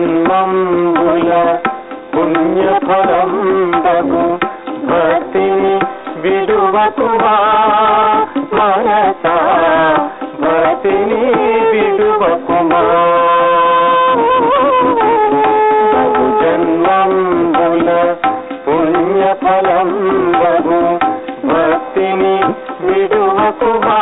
బహుజన్మంబుల పుణ్యఫలం భక్తిని విడువకుమా మనస భక్తిని విడువకుమా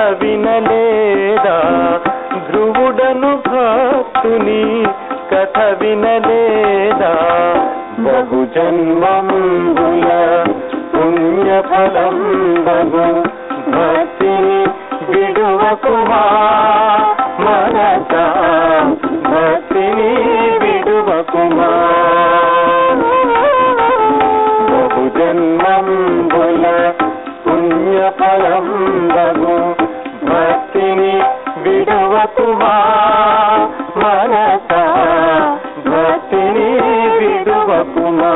కథ వినలేదా? ధ్రువుడను భక్తుని కథ వినలేదా? బహుజన్మంబుల పుణ్యఫలం బహు భక్తిని విడువకుమా మనస భక్తిని విడువ విడువకుమా బహుజన్మంబుల పుణ్యఫలం బహు విడువకుమా మనస భక్తిని విడువకుమా?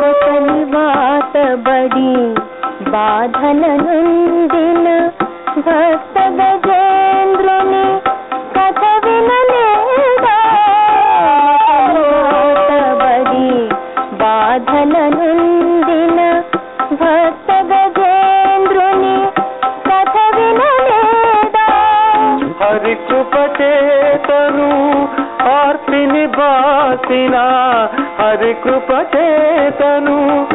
ఒకని వాతబడి బాధల నుండిన భక్త గజేంద్రుని బాధల భక్త గజేంద్రుని కథ వినలేదా? హరి కృపచేతను ఆర్తిని బాసిన. హరి కృపచేతను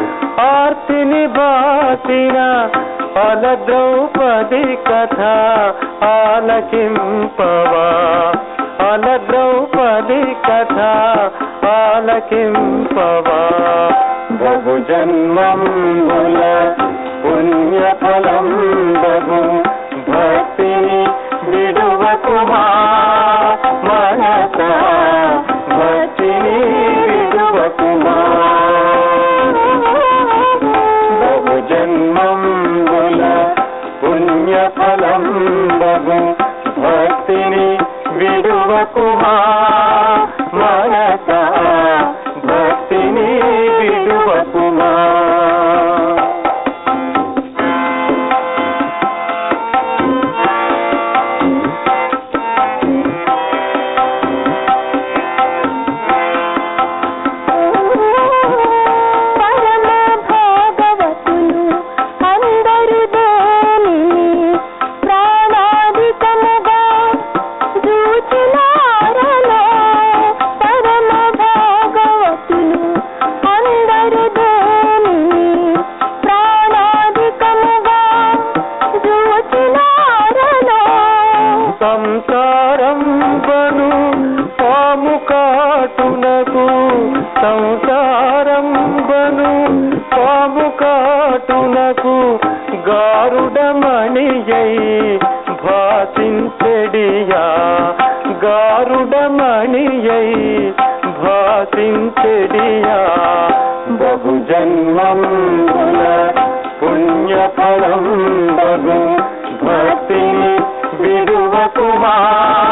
ఆర్తిని బాసిన. అల ద్రౌపది కథ ఆలకింపవా? అల ద్రౌపది కథ ఆలకింపవా? బహుజన్మంబుల పుణ్యఫలం బగు భక్తిని విడువకుమా మనస? భక్తిని విడువకుమా? బహుజన్మంబుల పుణ్యఫలం బగు భక్తిని విడువకుమా సంసారం బను పాము కాటునకు సంసారం బను పాము కాటునకు గారుడమణియై భాసించెడియా గారుడమణియై భాసించెడియా బహుజన్మం పుణ్యఫలం బగు భక్తిని విడువకుమా